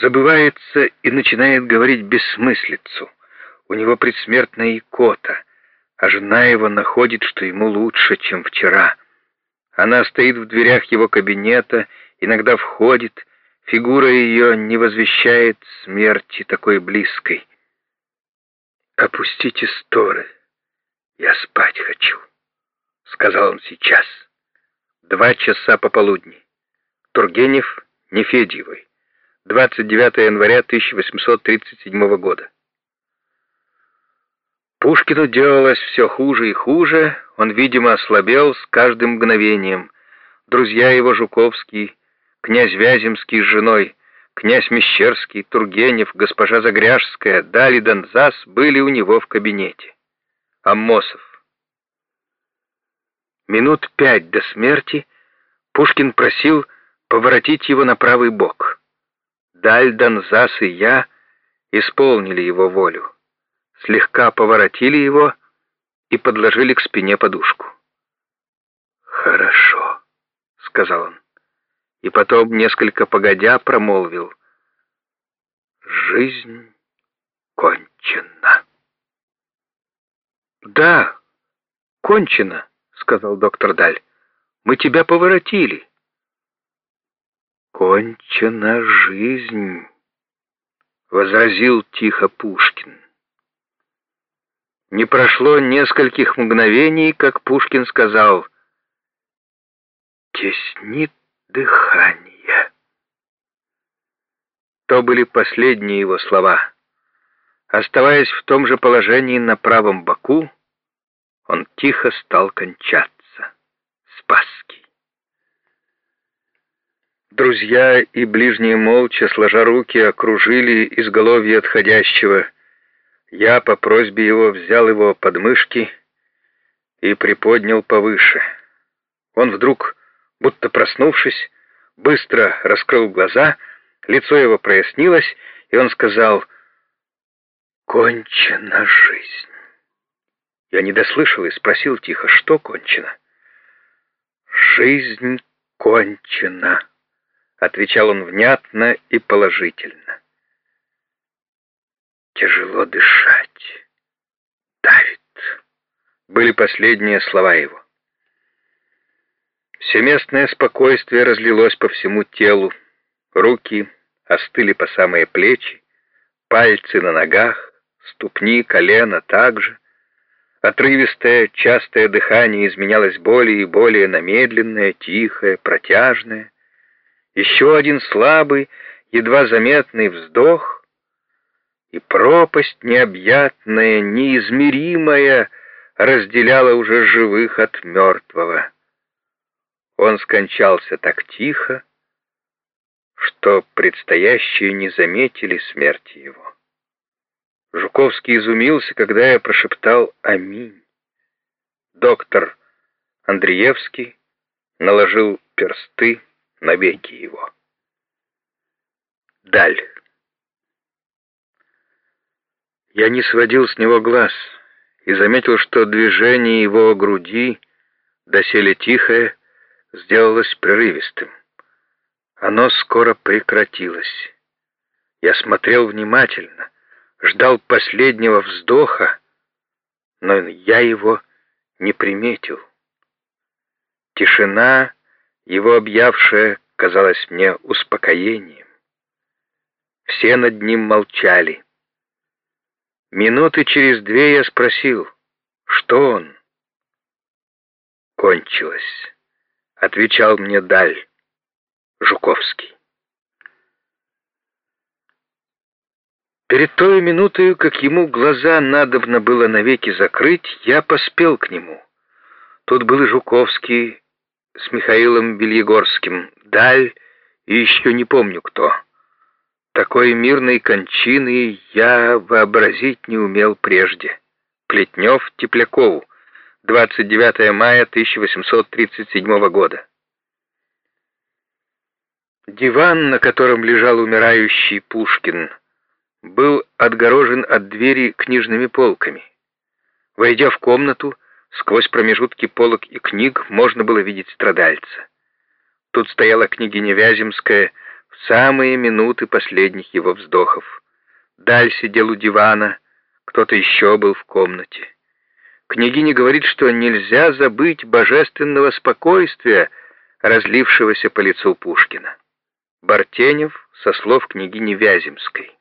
забывается и начинает говорить бессмыслицу. У него предсмертная икота, а жена его находит, что ему лучше, чем вчера. Она стоит в дверях его кабинета, иногда входит, фигура ее не возвещает смерти такой близкой. «Опустите сторы, я спать хочу», — сказал он сейчас. Два часа пополудни. Тургенев, Нефедьевой. 29 января 1837 года. Пушкину делалось все хуже и хуже, он, видимо, ослабел с каждым мгновением. Друзья его Жуковский, князь Вяземский с женой, князь Мещерский, Тургенев, госпожа Загряжская, Дали Донзас были у него в кабинете. Аммосов. Минут пять до смерти Пушкин просил поворотить его на правый бок. Даль Донзас и я исполнили его волю слегка поворотили его и подложили к спине подушку. «Хорошо», — сказал он, и потом, несколько погодя, промолвил. «Жизнь кончена». «Да, кончена», — сказал доктор Даль. «Мы тебя поворотили». «Кончена жизнь», — возразил тихо Пушкин. Не прошло нескольких мгновений, как Пушкин сказал «Теснит дыхание». То были последние его слова. Оставаясь в том же положении на правом боку, он тихо стал кончаться. Спасский. Друзья и ближние молча, сложа руки, окружили изголовье отходящего, я по просьбе его взял его под мышки и приподнял повыше. Он вдруг, будто проснувшись, быстро раскрыл глаза, лицо его прояснилось, и он сказал «Кончена жизнь». Я не дослышал и спросил тихо, что кончено. «Жизнь кончена», — отвечал он внятно и положительно. Тяжело дышать. Давит. Были последние слова его. Всеместное спокойствие разлилось по всему телу. Руки остыли по самые плечи, пальцы на ногах, ступни, колено также. Отрывистое, частое дыхание изменялось более и более на медленное, тихое, протяжное. Еще один слабый, едва заметный вздох, и пропасть необъятная, неизмеримая разделяла уже живых от мертвого. Он скончался так тихо, что предстоящие не заметили смерти его. Жуковский изумился, когда я прошептал «Аминь». Доктор Андреевский наложил персты на веки его. Даль. Я не сводил с него глаз и заметил, что движение его груди, доселе тихое, сделалось прерывистым. Оно скоро прекратилось. Я смотрел внимательно, ждал последнего вздоха, но я его не приметил. Тишина, его объявшая, казалась мне успокоением. Все над ним молчали. Минуты через две я спросил, что он? Кончилось, отвечал мне Даль, Жуковский. Перед той минутой, как ему глаза надобно было навеки закрыть, я поспел к нему. Тут был и Жуковский с Михаилом Бельегорским, Даль и еще не помню кто. Такой мирной кончины я вообразить не умел прежде. Плетнев Теплякову, 29 мая 1837 года. Диван, на котором лежал умирающий Пушкин, был отгорожен от двери книжными полками. Войдя в комнату, сквозь промежутки полок и книг можно было видеть страдальца. Тут стояла княгиня Вяземская, в самые минуты последних его вздохов. Даль сидел у дивана, кто-то еще был в комнате. Княгиня говорит, что нельзя забыть божественного спокойствия, разлившегося по лицу Пушкина. Бартенев со слов княгини Вяземской.